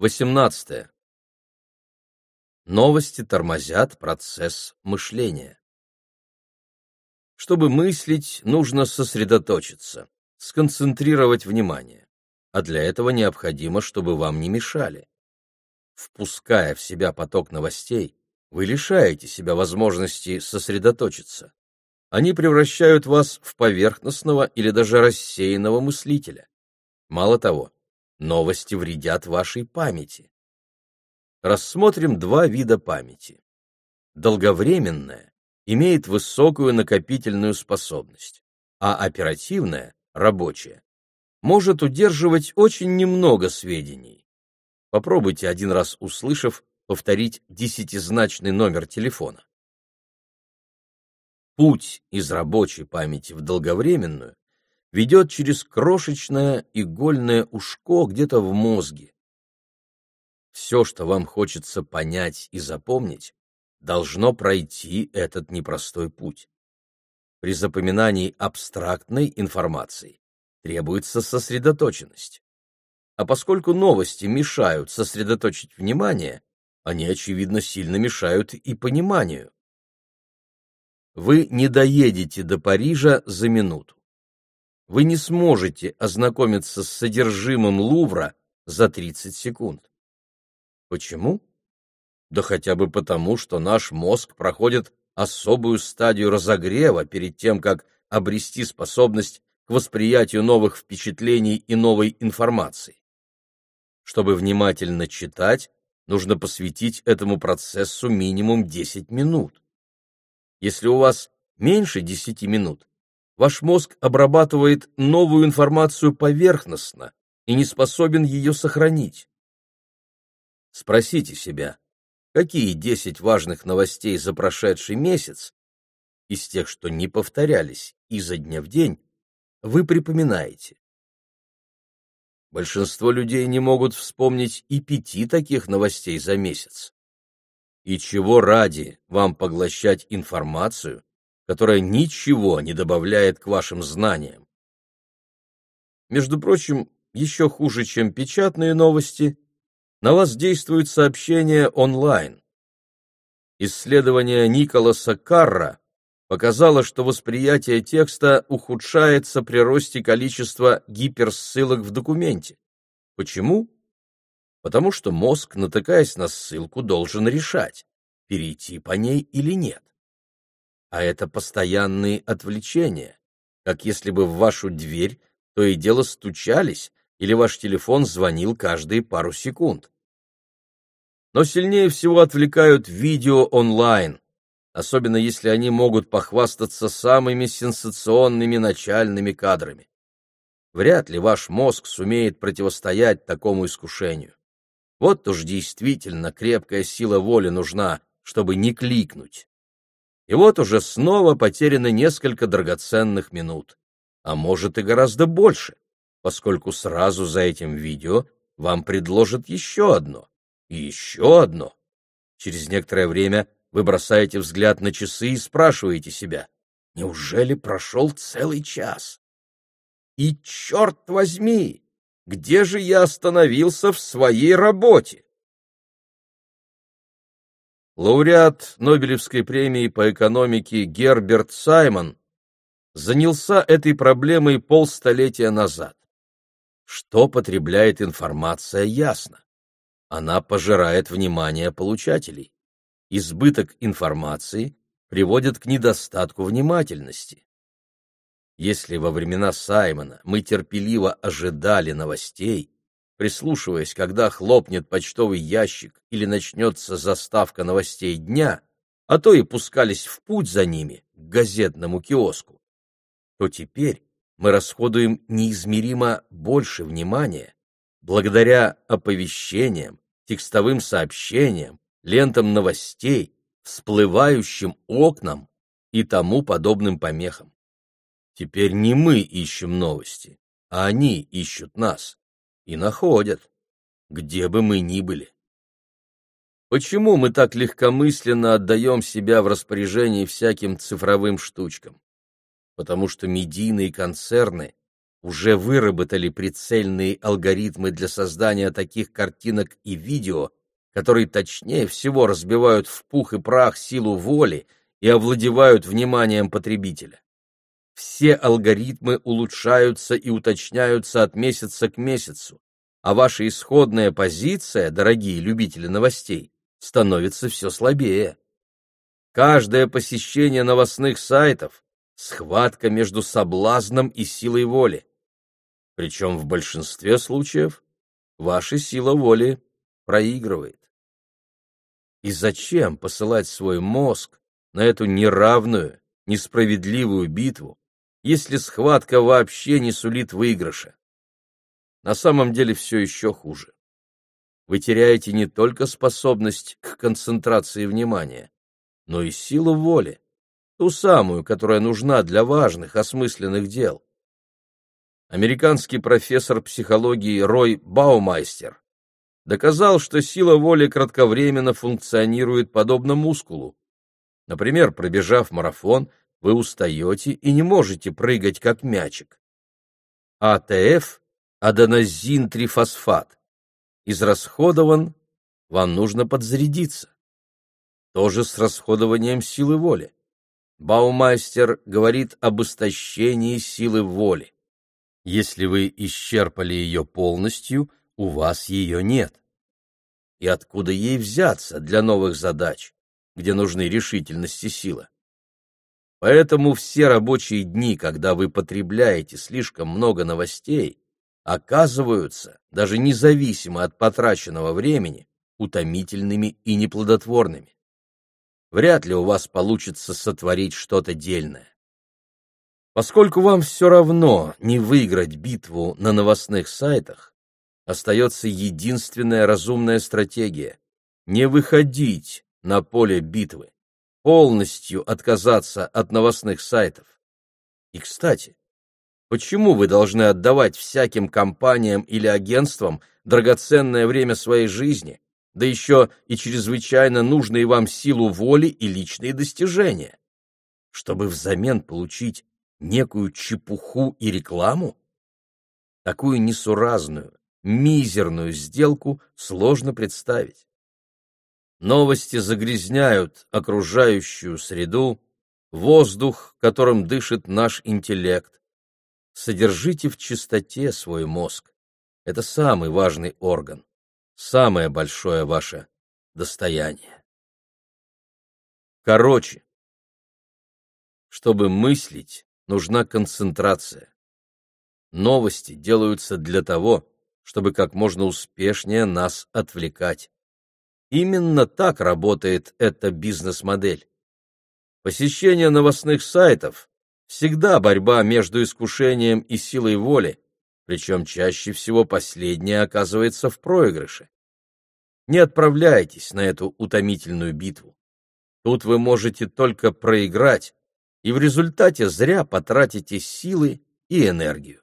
18. Новости тормозят процесс мышления. Чтобы мыслить, нужно сосредоточиться, сконцентрировать внимание, а для этого необходимо, чтобы вам не мешали. Впуская в себя поток новостей, вы лишаете себя возможности сосредоточиться. Они превращают вас в поверхностного или даже рассеянного мыслителя. Мало того, Новости вредят вашей памяти. Рассмотрим два вида памяти. Долговременная имеет высокую накопительную способность, а оперативная, рабочая, может удерживать очень немного сведений. Попробуйте один раз услышав повторить десятизначный номер телефона. Путь из рабочей памяти в долговременную ведет через крошечное игольное ушко где-то в мозге. Все, что вам хочется понять и запомнить, должно пройти этот непростой путь. При запоминании абстрактной информации требуется сосредоточенность. А поскольку новости мешают сосредоточить внимание, они, очевидно, сильно мешают и пониманию. Вы не доедете до Парижа за минуту вы не сможете ознакомиться с содержимым Лувра за 30 секунд. Почему? Да хотя бы потому, что наш мозг проходит особую стадию разогрева перед тем, как обрести способность к восприятию новых впечатлений и новой информации. Чтобы внимательно читать, нужно посвятить этому процессу минимум 10 минут. Если у вас меньше 10 минут, ваш мозг обрабатывает новую информацию поверхностно и не способен ее сохранить. Спросите себя, какие 10 важных новостей за прошедший месяц, из тех, что не повторялись изо дня в день, вы припоминаете? Большинство людей не могут вспомнить и пяти таких новостей за месяц. И чего ради вам поглощать информацию, которая ничего не добавляет к вашим знаниям. Между прочим, еще хуже, чем печатные новости, на вас действуют сообщения онлайн. Исследование Николаса Карра показало, что восприятие текста ухудшается при росте количества гиперссылок в документе. Почему? Потому что мозг, натыкаясь на ссылку, должен решать, перейти по ней или нет а это постоянные отвлечения, как если бы в вашу дверь то и дело стучались или ваш телефон звонил каждые пару секунд. Но сильнее всего отвлекают видео онлайн, особенно если они могут похвастаться самыми сенсационными начальными кадрами. Вряд ли ваш мозг сумеет противостоять такому искушению. Вот уж действительно крепкая сила воли нужна, чтобы не кликнуть. И вот уже снова потеряно несколько драгоценных минут, а может и гораздо больше, поскольку сразу за этим видео вам предложат еще одно и еще одно. Через некоторое время вы бросаете взгляд на часы и спрашиваете себя, неужели прошел целый час? И черт возьми, где же я остановился в своей работе? Лауреат Нобелевской премии по экономике Герберт Саймон занялся этой проблемой полстолетия назад. Что потребляет информация, ясно. Она пожирает внимание получателей. Избыток информации приводит к недостатку внимательности. Если во времена Саймона мы терпеливо ожидали новостей, прислушиваясь, когда хлопнет почтовый ящик или начнется заставка новостей дня, а то и пускались в путь за ними к газетному киоску, то теперь мы расходуем неизмеримо больше внимания благодаря оповещениям, текстовым сообщениям, лентам новостей, всплывающим окнам и тому подобным помехам. Теперь не мы ищем новости, а они ищут нас и находят, где бы мы ни были. Почему мы так легкомысленно отдаем себя в распоряжение всяким цифровым штучкам? Потому что медийные концерны уже выработали прицельные алгоритмы для создания таких картинок и видео, которые точнее всего разбивают в пух и прах силу воли и овладевают вниманием потребителя. Все алгоритмы улучшаются и уточняются от месяца к месяцу, а ваша исходная позиция, дорогие любители новостей, становится все слабее. Каждое посещение новостных сайтов — схватка между соблазном и силой воли. Причем в большинстве случаев ваша сила воли проигрывает. И зачем посылать свой мозг на эту неравную, несправедливую битву, если схватка вообще не сулит выигрыша? На самом деле все еще хуже. Вы теряете не только способность к концентрации внимания, но и силу воли, ту самую, которая нужна для важных, осмысленных дел американский профессор психологии Рой Баумайстер доказал, что сила воли кратковременно функционирует подобно мускулу. Например, пробежав марафон, вы устаете и не можете прыгать как мячик. АТФ – аденозин-трифосфат. Израсходован, вам нужно подзарядиться. То же с расходованием силы воли. Баумайстер говорит об истощении силы воли. Если вы исчерпали ее полностью, у вас ее нет. И откуда ей взяться для новых задач, где нужны решительность и сила? Поэтому все рабочие дни, когда вы потребляете слишком много новостей, оказываются, даже независимо от потраченного времени, утомительными и неплодотворными. Вряд ли у вас получится сотворить что-то дельное. Поскольку вам все равно не выиграть битву на новостных сайтах, остается единственная разумная стратегия — не выходить на поле битвы, полностью отказаться от новостных сайтов. И, кстати, почему вы должны отдавать всяким компаниям или агентствам драгоценное время своей жизни, да еще и чрезвычайно нужные вам силу воли и личные достижения, чтобы взамен получить некую чепуху и рекламу? Такую несуразную, мизерную сделку сложно представить. Новости загрязняют окружающую среду, воздух, которым дышит наш интеллект. Содержите в чистоте свой мозг. Это самый важный орган, самое большое ваше достояние. Короче, чтобы мыслить, нужна концентрация. Новости делаются для того, чтобы как можно успешнее нас отвлекать. Именно так работает эта бизнес-модель. Посещение новостных сайтов всегда борьба между искушением и силой воли, причем чаще всего последняя оказывается в проигрыше. Не отправляйтесь на эту утомительную битву. Тут вы можете только проиграть, и в результате зря потратите силы и энергию.